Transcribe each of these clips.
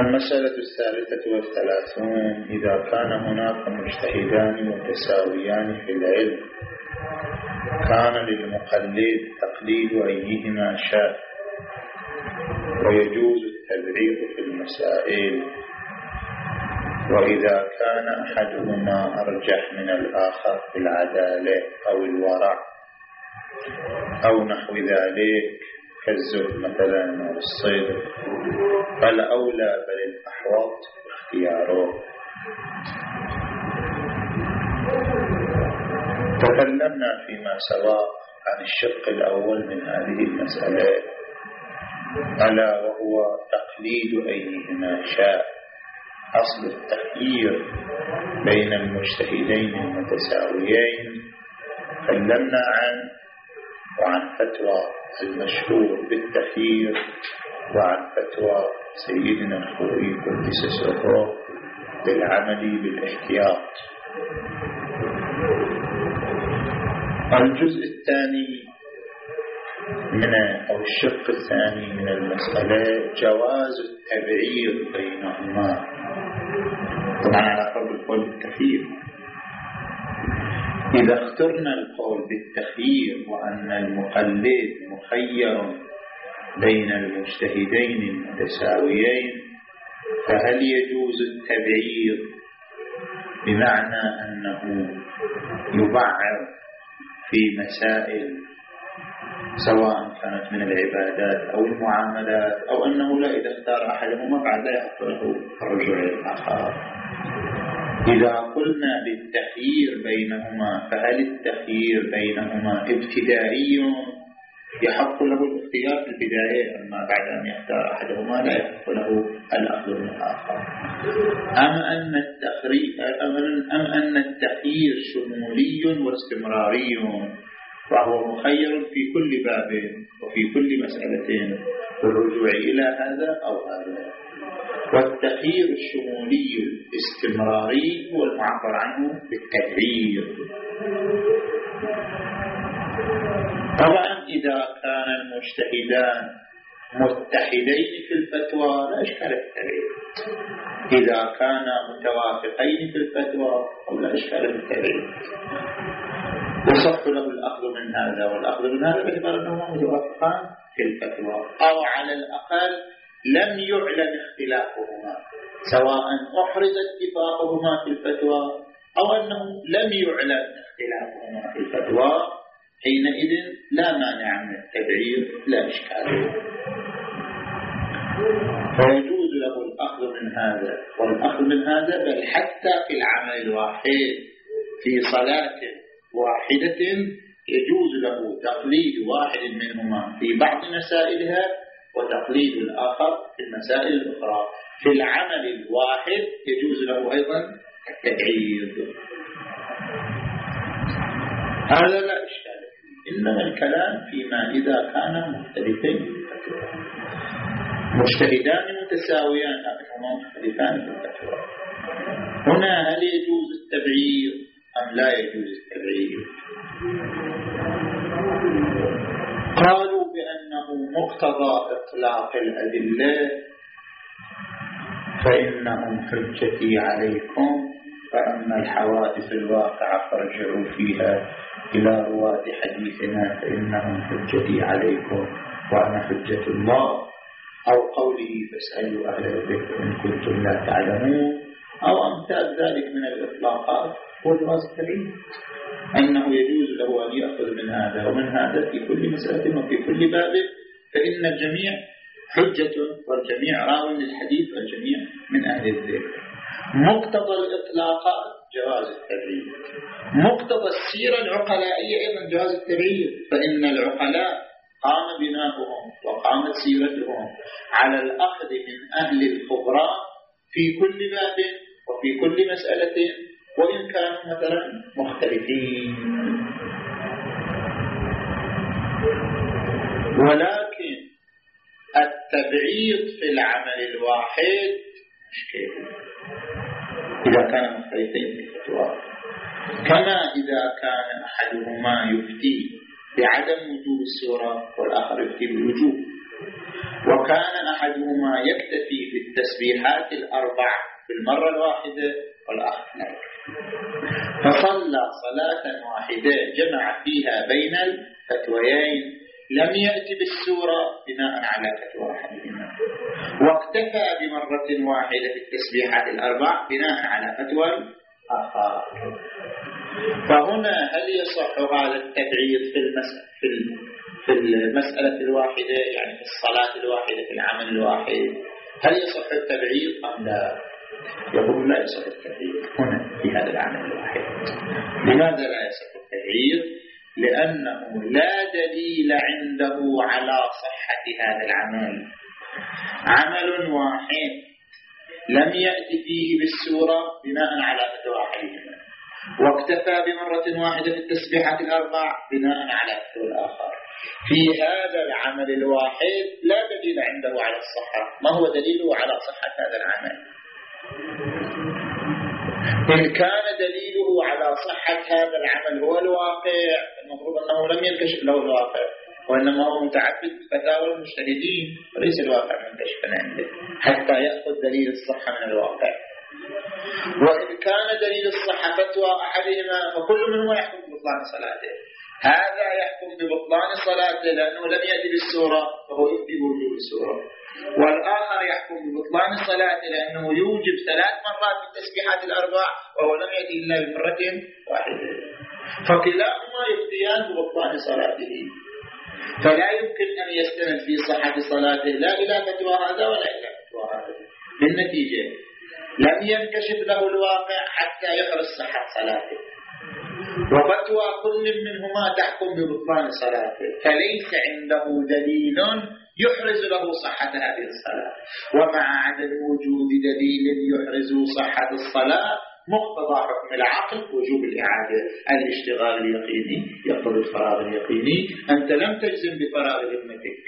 المسألة الثالثة والثلاثون إذا كان هناك مجتهدان متساويان في العلم كان للمقلد تقليد أيهما شاء ويجوز التبرير في المسائل. وإذا كان أحدهما أرجح من الآخر في العدالة أو الورع أو نحو ذلك كالزهد مثلا أو الصيد فالأولى بل الأحوط اختياره. تكلمنا فيما سبق عن الشق الأول من هذه المسألة. ألا وهو تقليد أيهما شاء. أصل التخيير بين المجتهدين المتساويين. تكلمنا عن وعن فتوى المشهور بالتخيير وعن فتوى سيدنا الخوي قدس سره بالعمل بالاحتياط. الجزء الثاني من أو الشق الثاني من المسألة جواز التبعير بينهما. طبعا على فرض القول بالتخيير إذا اخترنا القول بالتخيير وأن المقلد مخير بين المجتهدين المتساويين فهل يجوز التبعير بمعنى أنه يبعر في مسائل سواء كانت من العبادات أو المعاملات أو أنه لا إذا اختار أحدهما بعد لا يحق له الرجوع الآخر؟ إذا قلنا بالتخيير بينهما فهل التخيير بينهما ابتدائي؟ يحق له الاختيار في البداية أما بعد أن يختار أحدهما لا يحق له الأخذ من الآخر. أم أن أم أن التخيير شمولي واستمراري؟ وهو مخير في كل باب وفي كل مسألة. بالرجوع إلى هذا أو هذا؟ والتخيير الشمولي الاستمراري هو المعبر عنه بالتغيير طبعا إذا كان المجتهدان متحدين في الفتوى لا إشكال التغيير. إذا كانا متوافقين في الفتوى لا إشكال التغيير. يصح له الأخذ من هذا والأخذ من هذا باعتبار أنهما متوافقان في الفتوى أو على الأقل لم يعلن اختلافهما سواء أحرز اتفاقهما في الفتوى أو أنه لم يعلن اختلافهما في الفتوى حينئذ لا مانع من التبعير لا إشكال. فيجوز له الأخذ من هذا والأخذ من هذا بل حتى في العمل الواحد في صلاة واحدة يجوز له تقليد واحد منهما في بعض مسائلها وتقليد الآخر في المسائل الأخرى. في العمل الواحد يجوز له أيضا التبعيض هذا لا إشكال إنما الكلام فيما إذا كان مختلفين مجتهدان متساويان لكنهما مختلفان في الفتوى هنا هل يجوز التبعيض أم لا يجوز التبعيد قالوا مقتضى إطلاق الأدلة. فإنهم حجتي عليكم فأما الحوادث الواقعة فارجعوا فيها إلى رواة حديثنا فإنهم حجتي عليكم وأنا حجة الله. أو قوله فاسألوا أهل الذكر إن كنتم لا تعلمون. أو أمثال ذلك من الإطلاقات التبعيد أنه يجوز له أن يأخذ من هذا ومن هذا في كل مسألة وفي كل باب. فإن الجميع حجة والجميع راو للحديث والجميع من أهل الذكر. مقتضى الإطلاقات جواز التبعيد مقتضى السيرة العقلائية أيضا جواز التبعيد فإن العقلاء قام بناؤهم وقامت سيرتهم على الأخذ من أهل الخبراء في كل باب وفي كل مسألة وإن كانوا مثلا مختلفين. ولكن التبعيض في العمل الواحد مشكلة إذا كان مختلفين في الفتوى. كما إذا كان أحدهما يفتي بعدم وجوب السورة والآخر يفتي بالوجوب. وكان أحدهما يكتفي في التسبيحات الأربع في المرة الواحدة والآخر لا فصلى صلاة واحدة جمع فيها بين الفتويين لم يأتي بالسورة بناء على فتوى أحدهما واكتفى بمرة واحدة في التسبيحات الأربع بناء على فتوى آخر. فهنا هل يصح هذا التبعيض في المسألة في في المسألة الواحدة يعني في الصلاة الواحدة في العمل الواحد؟ هل يصح التبعيض أم لا؟ يقول لا يصح التبعيض هنا في هذا العمل الواحد. لماذا لا يصح التبعيض؟ لأنه لا دليل عنده على صحة هذا العمل. عمل واحد لم يأتي فيه بالسورة بناء على فتوى أحدهما واكتفى بمرة واحدة في التسبيحات الأربع بناء على فتوى الآخر. في هذا العمل الواحد لا دليل عنده على الصحة. ما هو دليله على صحة هذا العمل؟ إن كان دليله على صحة هذا العمل هو الواقع المفروض أنه لم ينكشف له الواقع وإنما هو متعبد فتاوى المجتهدين وليس الواقع منكشفا عنده حتى يأخذ دليل الصحة من الواقع. وإن كان دليل الصحة فتوى أحدهما فكل منهما يحكم ببطلان صلاته. هذا يحكم ببطلان صلاته لأنه لم يأتي بالسورة فهو يفتي بوجوب السورة. والآخر يحكم ببطلان الصلاة لأنه يوجب ثلاث مرات في التسبيحات الأربع وهو لم يأتي إلا بمرة واحدة. فكلاهما يفتيان ببطلان صلاته. فلا يمكن أن يستند في صحة صلاته. لا إلى فتوى هذا ولا إلى فتوى هذا. بالنتيجة لم ينكشف له الواقع حتى يخرج صحة صلاته. وفتوى كل منهما تحكم ببطلان صلاته. فليس عنده دليل يحرز له صحة هذه الصلاة. ومع عدم وجود دليل يحرز صحة الصلاة مقتضى حكم العقل وجوب الإعادة الاشتغال اليقيني يقتضي الفراغ اليقيني. أنت لم تجزم بفراغ ذمتك.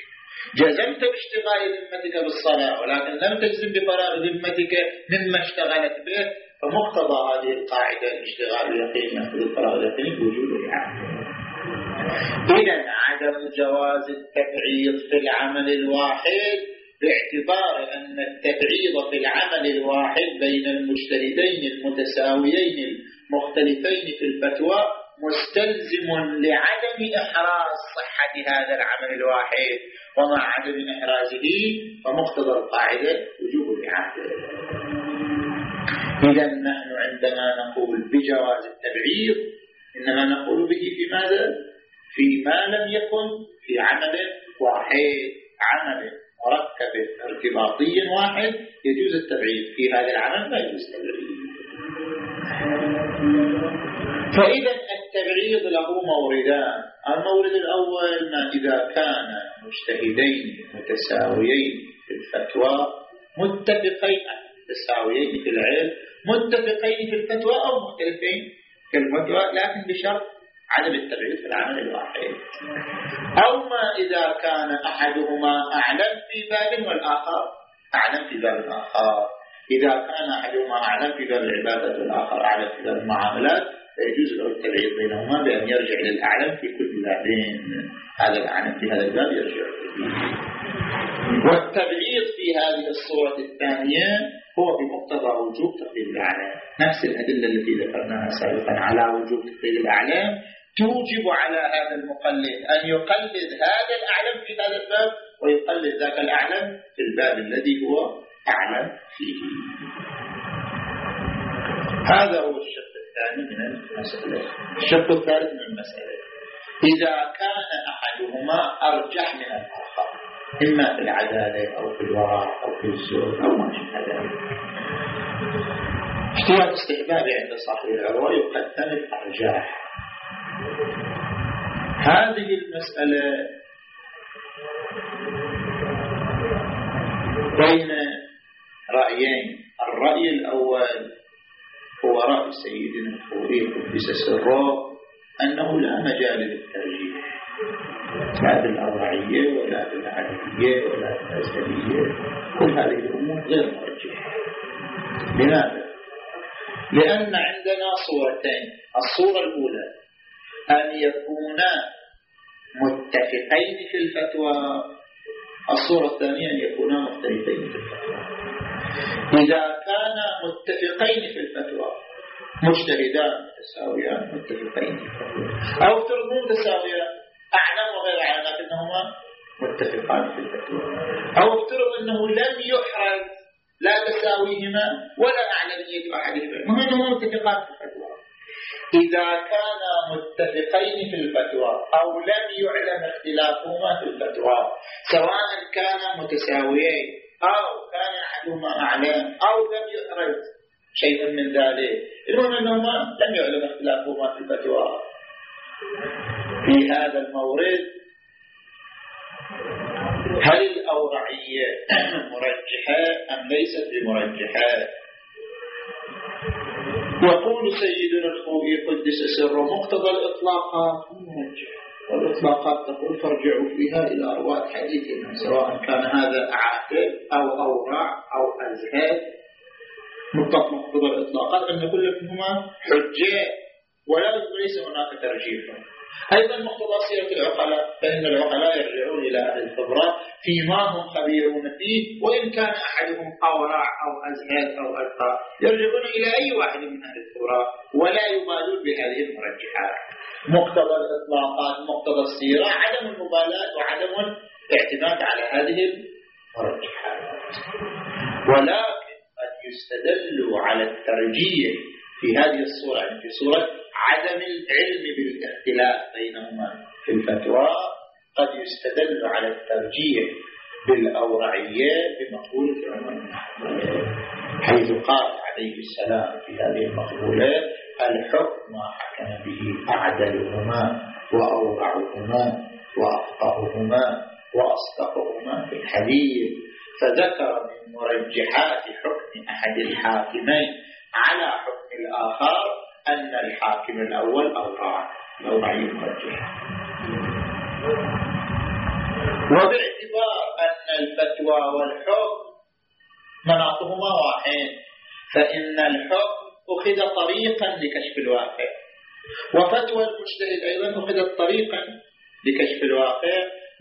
جزمت باشتغال ذمتك بالصلاة ولكن لم تجزم بفراغ ذمتك مما اشتغلت به فمقتضى هذه القاعدة الاشتغال اليقيني يقتضي الفراغ اليقيني وجوب الإعادة. إذا عدم جواز التبعيض في العمل الواحد باعتبار أن التبعيض في العمل الواحد بين المجتهدين المتساويين المختلفين في الفتوى مستلزم لعدم إحراز صحة هذا العمل الواحد ومع عدم إحرازه فمقتضى القاعدة وجوب الإعادة إذا نحن عندما نقول بجواز التبعيض إنما نقول به في ماذا؟ فيما لم يكن في عمل واحد عمل مركب ارتباطي واحد يجوز التبعيد. في هذا العمل لا يجوز التبعيد. فإذا التبعيض له موردان. المورد الأول ما إذا كان مجتهدين متساويين في الفتوى متفقين متساويين في العلم متفقين في الفتوى أو مختلفين في الفتوى لكن بشرط عدم التبعيد في العمل الواحد. أو ما إذا كان أحدهما أعلم في باب والآخر. أعلم في باب آخر إذا كان أحدهما أعلم في باب العبادة والآخر أعلم في باب المعاملات فيجوز له التبعيد بينهما بأن يرجع للأعلم في كل بابين هذا الأعلم في هذا الباب يرجع. والتبعيض في هذه الصورة الثانية هو بمقتضى وجوب تقليد الأعلام. نفس الأدلة التي ذكرناها سابقا على وجوب تقليد الأعلام توجب على هذا المقلد أن يقلد هذا الأعلم في هذا الباب ويقلد ذاك الأعلم في الباب الذي هو أعلم فيه. هذا هو الشق الثاني من المسألة. الشق الثالث من المسألة. إذا كان أحدهما أرجح من الآخر إما في العدالة أو في الوراء أو في الزهد أو ما شابه ذلك. اشتراك استحبابي عند صاحب العروة يقدم الأرجاح. هذه المسألة بين رأيين. الرأي الأول هو رأي سيدنا الخوري قدس سره أنه لا مجال للترجيح. لا بالأربعية ولا بالعددية ولا بالأزلية كل هذه الأمور غير مرجحة. لماذا؟ لأن عندنا صورتين. الصورة الأولى أن يكونا متفقين في الفتوى. الصورة الثانية أن يكونا مختلفين في الفتوى. إذا كانا متفقين في الفتوى مجتهدان متساويان متفقين في الفتوى. أو افترض متساويان أعلم وغير أعلم لكنهما متفقان في الفتوى. أو افترض أنه لم يحرز لا تساويهما ولا أعلمية أحدهما. المهم أنهما متفقان في الفتوى. إذا كانا متفقين في الفتوى أو لم يعلم اختلافهما في الفتوى سواء كانا متساويين أو كان أحدهما أعلم أو لم يحرز شيء من ذلك. المهم أنهما لم يعلم اختلافهما في الفتوى. في هذا المورد هل الأوضعية مرجحة أم ليست بمرجحة؟ يقول سيدنا الخوئي قدس سره مقتضى الإطلاقات مرجحة والإطلاقات تقول فارجعوا فيها إلى أرواح حديثنا سواء كان هذا عاقل أو أورع أو أزهد مطلق مقتضى الإطلاقات أن كل منهما حجة ولا ليس هناك ترجيح. أيضا مقتضى العقلاء فإن العقلاء يرجعون إلى أهل الخبرة فيما هم خبيرون فيه وإن كان أحدهم أورع أو أزهد أو ألقى يرجعون إلى أي واحد من أهل الخبرة ولا يبالون بهذه المرجحات. مقتضى الإطلاقات مقتضى السيرة عدم المبالاة وعدم الاعتماد على هذه المرجحات. ولكن قد يستدل على الترجيح في هذه الصورة في صورة عدم العلم بالاختلاف بينهما في الفتوى قد يستدل على الترجيح بالأورعية بمقولة عمر حيث قال عليه السلام في هذه المقولة الحكم ما حكم به أعدلهما وأورعهما وأفقههما وأصدقهما في الحديث. فذكر من مرجحات حكم أحد الحاكمين على حكم الآخر أن الحاكم الأول أوقع أوقع المرجح وباعتبار أن الفتوى والحكم مناطهما واحد فإن الحكم أخذ طريقا لكشف الواقع. وفتوى المجتهد أيضا أخذت طريقا لكشف الواقع.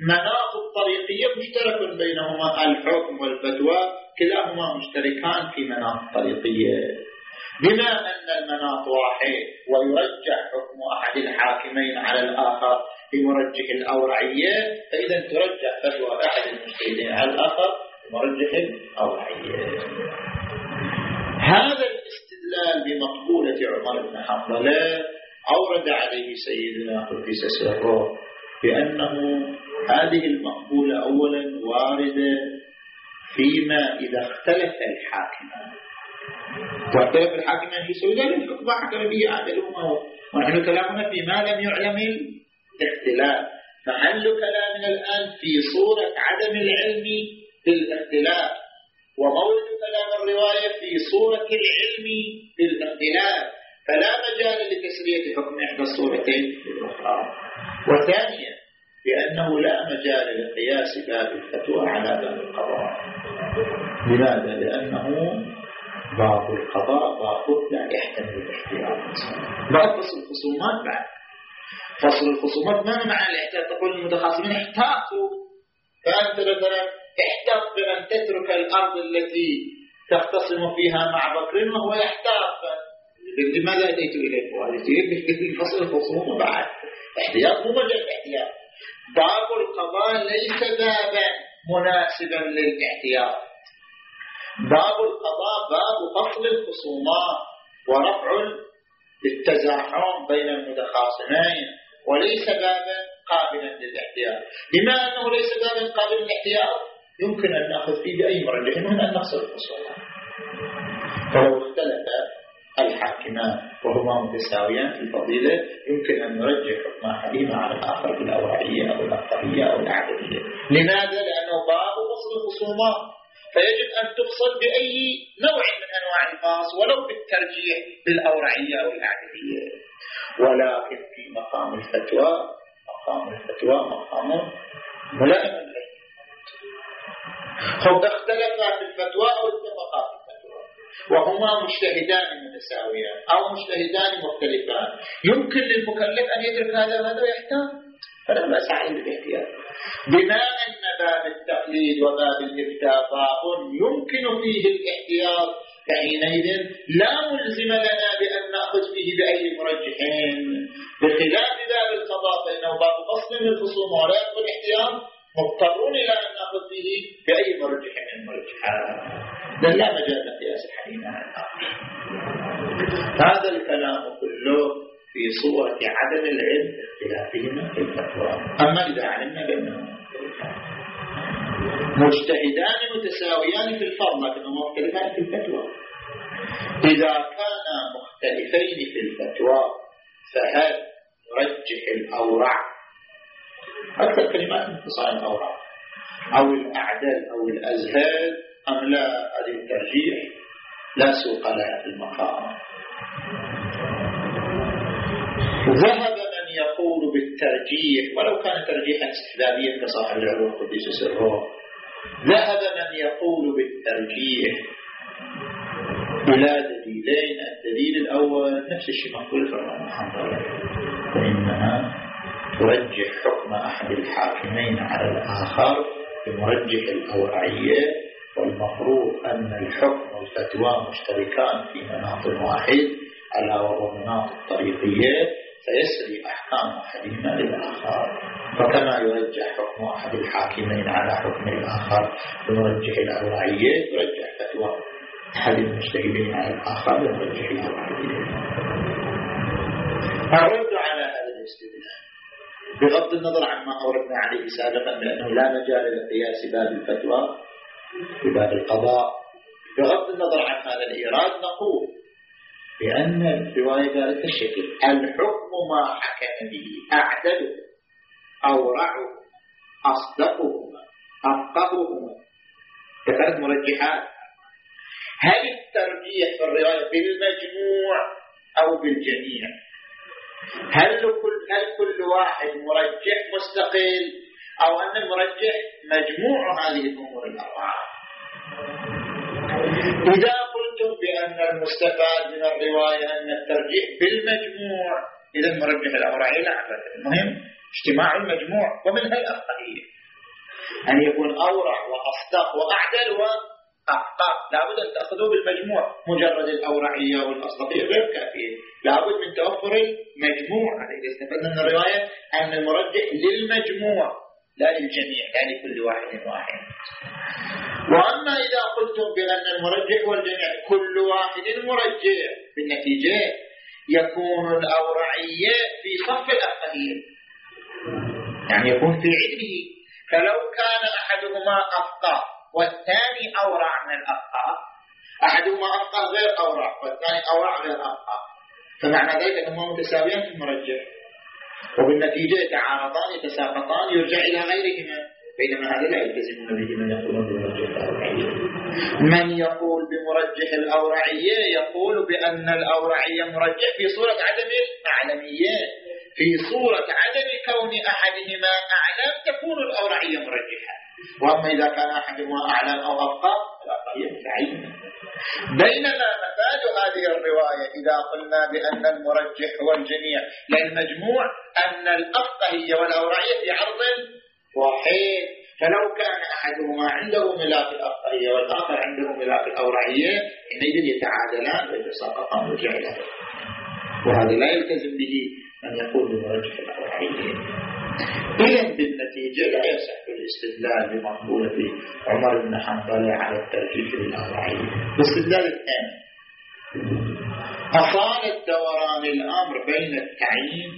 مناط الطريقية مشترك بينهما الحكم والفتوى كلاهما مشتركان في مناط الطريقية بما أن المناط واحد ويرجح حكم أحد الحاكمين على الآخر بمرجح الأورعية فإذا ترجح فتوى أحد المجتهدين على الآخر بمرجح الأورعية هذا الاستدلال بمقبولة عمر بن حنظلة أورد عليه سيدنا قدس سره بأنه هذه المقبولة أولا واردة فيما إذا اختلف الحاكمان. واختلف الحاكم أن يسوي ذلك الحكم حكم به عدلهما ونحن كلامنا في ما لم يعلم الاختلاف. محل كلامنا الآن في صورة عدم العلم بالاختلاف؟ ومورد كلام الرواية في صورة العلم بالاختلاف. فلا مجال لتسرية حكم إحدى الصورتين الأخرى. وثانيا لأنه لا مجال لقياس باب الفتوى على باب القضاء. لماذا؟ لأنه باب القضاء باب لا يحتمل الاحتياط. بعد فصل الخصومات بعد. فصل الخصومات ما معنى الاحتياط؟ تقول المتخاصمين احتاطوا. فأنت مثلا احتاط بأن تترك الأرض التي تختصم فيها مع بكر وهو يحتاط. لماذا أتيت إليك وأتيت فصل الخصوم بعد. احتياط مو مجال احتياط. باب القضاء ليس بابا مناسبا للاحتياط. باب القضاء باب فصل الخصومات ورفع التزاحم بين المتخاصمين وليس بابا قابلا للاحتياط بما أنه ليس بابا قابلا للاحتياط يمكن أن نأخذ فيه بأي مرجح من أن نفصل الخصومات فلو اختلف الحاكمان وهما متساويان في الفضيلة يمكن أن نرجح حكم أحدهما على الآخر بالأوعية أو الأقطعية أو العددية. لماذا؟ لأنه باب فصل الخصومات. فيجب أن تفصل بأي نوع من أنواع الفاص ولو بالترجيح بالأورعية أو الأعددية ولكن في مقام الفتوى مقام الفتوى مقام ملائم خب اختلفا في الفتوى أو اتفقا في الفتوى. وهما مجتهدان متساويان أو مجتهدان مختلفان. يمكن للمكلف أن يدرك هذا وهذا ويحتاج فلا بأس عليه بالاحتياط. بما أن باب التقليد وباب الإفتاء باب يمكن فيه الاحتياط فحينئذ لا ملزم لنا بأن نأخذ فيه بأي مرجحين. بخلاف باب القضاء فإنه باب فصل للخصوم ولا يدخل احتياط مضطرون إلى أن نأخذ فيه بأي مرجح من المرجحات بل لا مجال لقياس الحديث. هذا الكلام كله في صورة عدم العلم اختلافهما في الفتوى. أما إذا علمنا بأنهما مجتهدان متساويان في الفرض لكنهما مختلفان في الفتوى. إذا كانا مختلفين في الفتوى فهل نرجح الأورع أكثر كلمات انفصال الأورع أو الأعدل أو الأزهد أم لا؟ هذه الترجيح. لا سوق لها في المقام. ذهب من يقول بالترجيح ولو كان ترجيحا استحبابيا كصاحب العلوم قديس سره ذهب من يقول بالترجيح. إلى دليلين الدليل الأول نفس الشيء مقبول في الرحمن فإنها ترجح حكم أحد الحاكمين على الآخر بمرجح الأوعية والمفروض أن الحكم والفتوى مشتركان في مناط واحد ألا وهو مناط الطريقية فيسري أحكام أحدهما للآخر. فكما يرجح حكم أحد الحاكمين على حكم الآخر بمرجح الأوعية يرجح فتوى أحد المجتهدين على الآخر بمرجح الأوعية الرد على هذا الاستدلال بغض النظر عما أوردنا عليه سابقا بأنه لا مجال لقياس باب الفتوى في باب القضاء. بغض النظر عن هذا الإيراد نقول لأن الرواية ذلك الشكل. الحكم ما حكم به أعدله أورعه أصدقهما أفقههما. كثرت مرجحات. هل الترجيح في الرواية بالمجموع أو بالجميع؟ هل كل, هل كل واحد مرجح مستقل؟ أو أن المرجح مجموع هذه الأمور الأربعة؟ إذا قلتم بأن المستفاد من الرواية أن الترجيح بالمجموع إذا مرجح الأوراق لا المهم اجتماع المجموع ومنها الأخطائية أن يكون أورع وأصدق وأعدل وأخطأ لابد أن تأخذوا بالمجموع. مجرد الأورعية والأصدقية غير كافية. لابد من توفر المجموع. عليه استفدنا من الرواية أن المرجح للمجموع لا للجميع. لا لكل واحد واحد. وأما إذا قلتم بأن المرجح والجميع كل واحد مرجح بالنتيجة يكون الأورعية في صف الأفقهية يعني يكون في علمه. فلو كان أحدهما أفقه والثاني أورع من الأفقه أحدهما أفقه غير أورع والثاني أورع غير أفقه فمعنى ذلك أنهما متساويان في المرجح وبالنتيجة يتعارضان يتساقطان يرجع إلى غيرهما. بينما هذا لا يلتزم به من يقول بمرجح الأورعية من يقول بمرجح الأورعية يقول بأن الأورعية مرجح في صورة عدم المعلمية في صورة عدم كون أحدهما أعلم تكون الأورعية مرجحة. وأما إذا كان أحدهما أعلم أو أبقى فالأقلية متعينة بينما مفاد هذه الرواية إذا قلنا بأن المرجح هو الجميع للمجموع أن الأفقهية والأورعية في عرض واحد فلو كان أحدهما عنده ملاك الأفقهية والآخر عنده ملاك الأورعية حينئذ يتعادلان ويتساقطان وجعلان وهذا لا يلتزم به من يقول بمرجح الأورعية إذا بالنتيجة لا يصح الاستدلال بمقبولة عمر بن حنبل على الترجيح للأورعية الاستدلال الثاني. أصالة دوران الأمر بين التعيين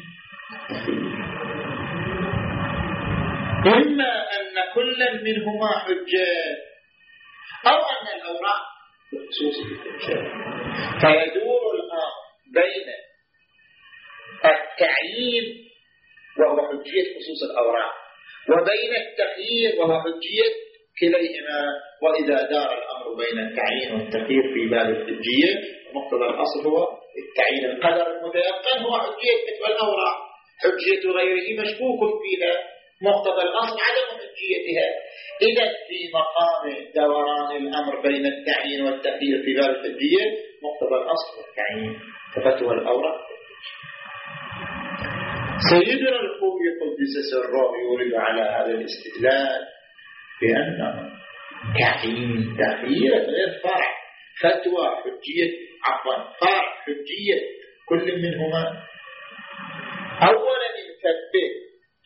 إما أن كل منهما حجة أو أن الأوراق بخصوص الحجة فيدور الأمر بين التعيين وهو حجية خصوص الأوراق وبين التخيير وهو حجية كليهما وإذا دار الأمر بين التعيين والتخيير في باب الحجية مقتضى الأصل هو التعيين. القدر المتيقن هو حجية الأوراق. حجية غيره مشكوك فيها. مقتضى الأصل عدم حجيتها إذا في مقام دوران الأمر بين التعيين والتخيير في باب الحجية مقتضى الأصل والتعيين. ففتوى الأوراق. سيدنا الخوي قدس سره يورد على هذا الاستدلال بأنه تعيين تخيير غير فرع. فتوى حجية عفوا فرع حجية كل منهما. أولا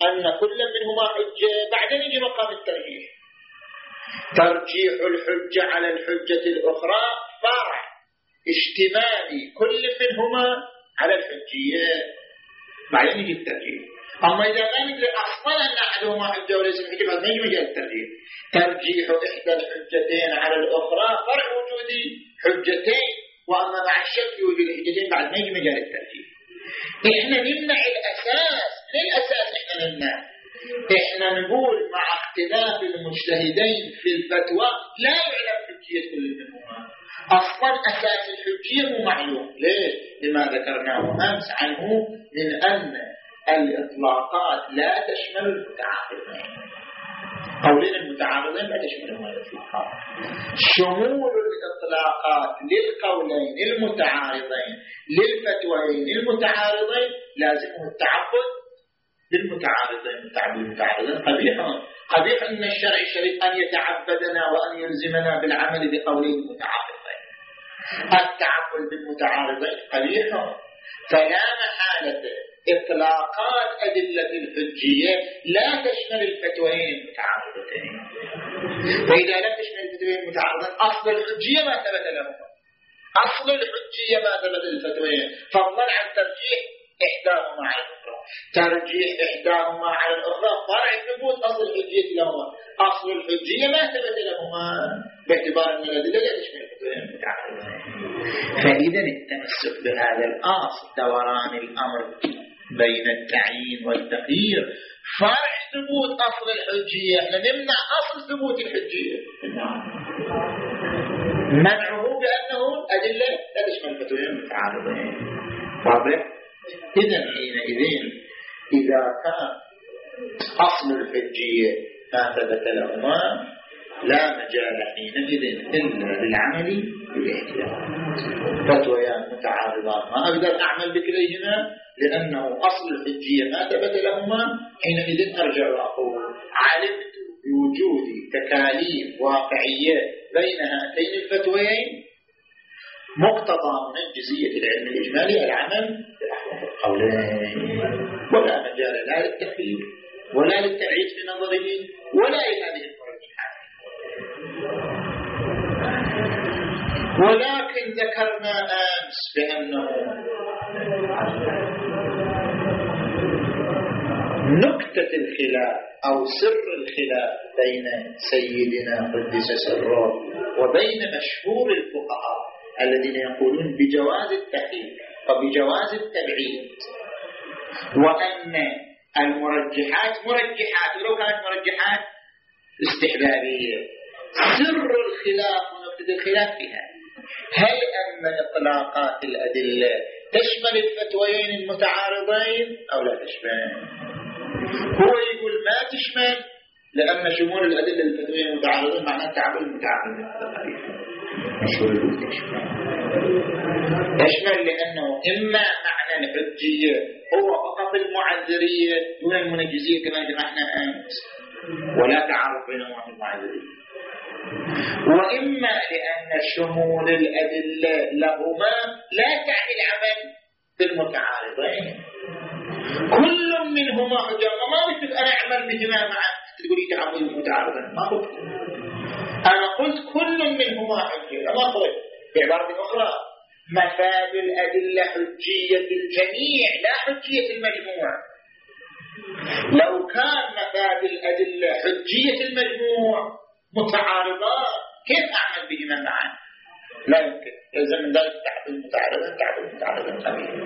أن كل منهما حجة بعدين يجي مقام الترجيح. ترجيح الحجة على الحجة الأخرى فرع اشتمال كل منهما على الحجية. بعدين يجي الترجيح؟ أما إذا ما ندري أصلا أن أحدهما حجة وليس حجة فما يجي مجال الترجيح. ترجيح إحدى الحجتين على الأخرى فرع وجود حجتين وأما مع الشك وجود حجتين بعد ما يجي مجال الترجيح. إحنا نمنع الأساس من الأساس إحنا نمنع؟ إحنا نقول مع اختلاف المجتهدين في الفتوى لا يعلم حجية كل منهما أصلا أساس الحجية مو معلوم ليش؟ لما ذكرناه أمس عنه؟ من أن الإطلاقات لا تشمل المتعارضين قولين المتعارضين لا تشملهما الإطلاقات شمول الإطلاقات للقولين المتعارضين للفتوين المتعارضين لازمه التعبد للمتعارضين. التعبد المتعارضين قبيح قبيح أن الشرع الشريف أن يتعبدنا وأن يلزمنا بالعمل بقولين متعارضين. التعبد بالمتعارضين قبيح فلا محالة إطلاقات أدلة الحجية لا تشمل الفتوين المتعارضتين فإذا لم تشمل الفتوين المتعارضتين أصل الحجية ما ثبت لهم أصل الحجية ما ثبت للفتوين فضلا عن ترجيح إحداهما على الأخرى. ترجيح إحداهما على الأخرى. فرع ثبوت أصل الحجية لهما أصل الحجية ما ثبت لهما باعتبار أن الأدلة لا تشمل الفتوين المتعارضتين. فإذا التمسك بهذا الأصل دوران الأمر. بين التعيين والتغيير فرع ثبوت أصل الحجية. إحنا نمنع أصل ثبوت الحجية. منعه بأنه أدلة. لا تشمل فتوين متعارضين واضح؟ إذا حينئذ إذا كان أصل الحجية ما ثبت لهما لا مجال حينئذ إلا للعمل بالاحتياط فتويان متعارضات ما أقدر أعمل بكليهما لأنه أصل الحجية ما ثبت لهما حينئذ أرجع وأقول علمت بوجود تكاليف واقعية بين هاتين الفتوين مقتضى من جزية العلم الإجمالي العمل بأحوال القولين. ولا مجال لا للتخيير ولا للتعيد في نظره ولا لهذه المرجحات ولكن ذكرنا أمس بأنه نكتة الخلاف أو سر الخلاف بين سيدنا قدس سره وبين مشهور الفقهاء الذين يقولون بجواز التحريم وبجواز التبعيد. وأن المرجحات مرجحات ولو كانت مرجحات استحبابية. سر الخلاف ونكتة الخلاف فيها. هل أن إطلاقات الأدلة تشمل الفتويين المتعارضين أو لا تشمل؟ هو يقول ما تشمل لأن شمول الأدلة الفتوية المتعارضين معناه تعامل المتعارضين. مشهور يقول تشمل. تشمل لأنه إما معنى الحجية هو فقط المعذرية دون المنجزية كما جمعنا أمس ولا تعارض بينهما في المعذرية. وإما لأن شمول الأدلة لهما لا تعني العمل بالمتعارضين. كل منهما حجة. ما قلت أنا أعمل بهما معا تقول لي تعبد المتعارضين ما قلت. أنا قلت كل منهما حجة. ما قلت. بعبارة أخرى. مفاد الأدلة حجية الجميع لا حجية المجموع. لو كان مفاد الأدلة حجية المجموع متعارضات. كيف أعمل بهما معا لا يمكن. يلزم من ذلك تعبد المتعارضين تعبد المتعارضين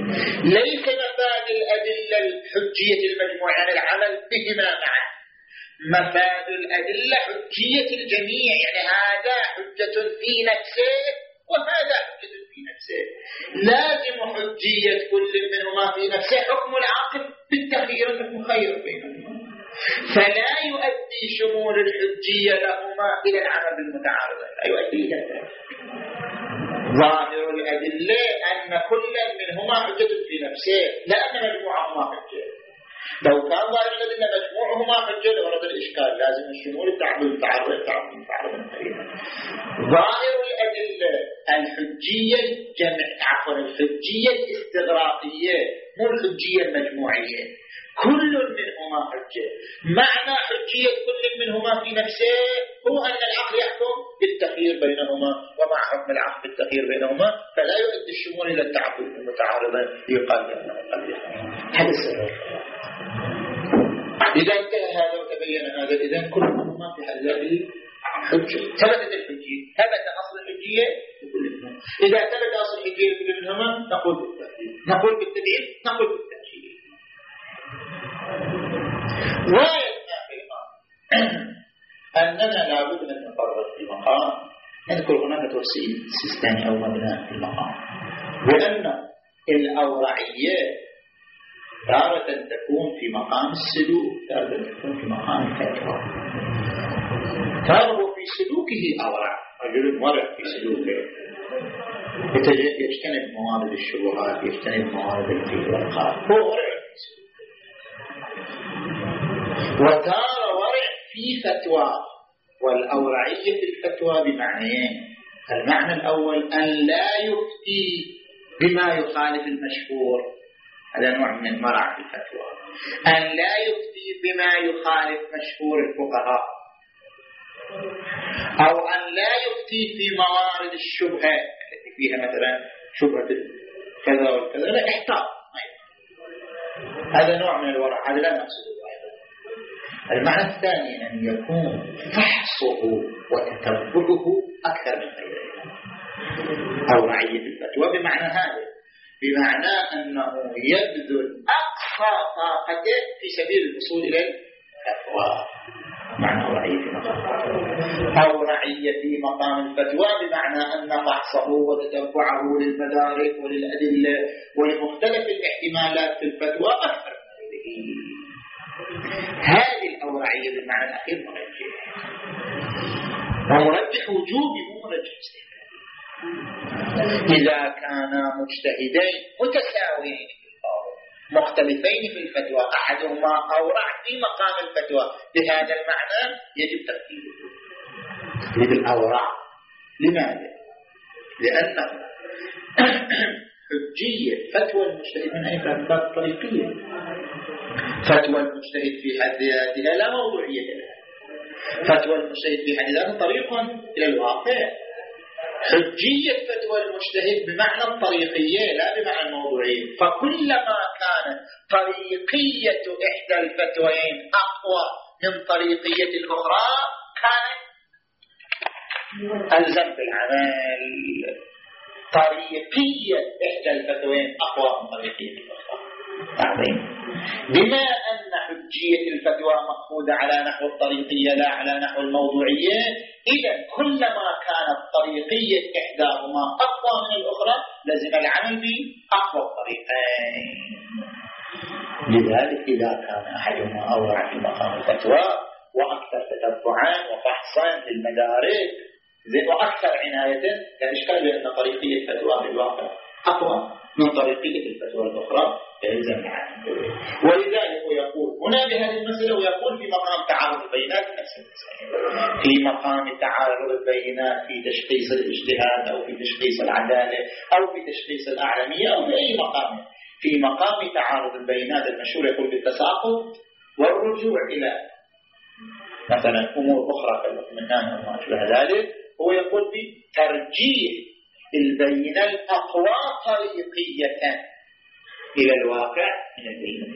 ليس مفاد الأدلة الحجية المجموع يعني العمل بهما معا مفاد الأدلة حجية الجميع. يعني هذا حجة في نفسه وهذا حجة في نفسه. لازم حجية كل منهما في نفسه. حكم العاقل بالتخيير المخير بينهما. فلا يؤدي شمول الحجية لهما إلى العمل بالمتعارض لا يؤدي إلى ظاهر الأدلة أن كل منهما حجة في نفسه لا أن مجموعهما حجة. لو كان ظاهر الأدلة مجموعهما حجة لورد الإشكال. لازم الشمول التعبد التعرض التعرض التعرض. ظاهر الأدلة الحجية الجمع عفوا الحجية الاستغراقية مو الحجية المجموعية. كل منهما حجة. معنى حجية كل منهما في نفسه هو أن العقل يحكم بالتخيير بينهما ومع حكم العقل بالتخيير بينهما فلا يؤدي الشمول إلى التعبد المتعارضا يقال بأنه قد هذا السبب. إذا انتهى هذا وتبين هذا إذا كل منهما في حد حجة. ثبتت الحجية. ثبت أصل الحجية إذا ثبت أصل الحجية لكل منهما نقول بالتأكيد نقول بالتبعيد نقول بالتأكيد في أننا لابد من نفرق في مقام نذكر هناك توسيع سيستاني أو مبنى في المقام. بأن الأوضعية تارة تكون في مقام السلوك تارة تكون في مقام الفتوى تارة في سلوكه أورع. رجل ورع في سلوكه. يجتنب موارد الشبهات يجتنب موارد والقال هو ورع وتار ورع في فتوى. والأورعية في الفتوى بمعنيين. المعنى الأول أن لا يفتي بما يخالف المشهور. هذا نوع من المرع في الفتوى. أن لا يفتي بما يخالف مشهور الفقهاء. أو أن لا يفتي في موارد الشبهة. التي فيها مثلا شبهة كذا وكذا. لا احتاط هذا نوع من الورع. هذا لا نقصده المعنى الثاني أن يكون فحصه وتتبعه أكثر من غيره. أو رعية الفتوى بمعنى هذا بمعنى أنه يبذل أقصى طاقته في سبيل الوصول إلى الفتوى معنى رعية أو رعية في مقام الفتوى بمعنى أن فحصه وتتبعه للمدارك وللأدلة ولمختلف الاحتمالات في الفتوى أكثر هذه الأوضاعية بالمعنى الأخير مرجح ومرجح وجوبي مو مرجح استهلاكي إذا كانا مجتهدين متساويين. مختلفين في الفتوى. أحدهما أورع في مقام الفتوى. بهذا المعنى يجب ترتيبه تقليد الأورع. لماذا؟ لأنه حجية فتوى المجتهد من أي باب طريقية. فتوى المجتهد في حد ذاتها لا موضوعية لها. فتوى المجتهد في حد ذاتها طريق إلى الواقع. حجية فتوى المجتهد بمعنى الطريقية لا بمعنى الموضوعية فكلما كانت طريقية إحدى الفتوين أقوى من طريقية الأخرى كانت ألزم بالعمل. طريقية إحدى الفتوين أقوى من طريقية الأخرى. عظيم بما أن حجية الفتوى مأخوذة على نحو الطريقية لا على نحو الموضوعية. إذا كلما كانت طريقية إحداهما أقوى من الأخرى لزم العمل بأقوى الطريقين. لذلك إذا كان أحدهما أورع في مقام الفتوى وأكثر تتبعا وفحصا للمدارك وأكثر عناية لا إشكال بأن طريقية الفتوى في الواقع أقوى من طريقية الفتوى الأخرى. يلزم ولذلك هو يقول هنا بهذه المسألة ويقول في مقام تعارض البينات نفس المسألة. في مقام تعارض البينات في تشخيص الاجتهاد أو في تشخيص العدالة أو في تشخيص الأعلمية أو في أي مقام. في مقام تعارض البينات المشهور يقول بالتساقط والرجوع إلى. مثلا أمور أخرى كالاطمئنان وما أشبه ذلك هو يقول بترجيح البينة الأقوى طريقية إلى الواقع من البينة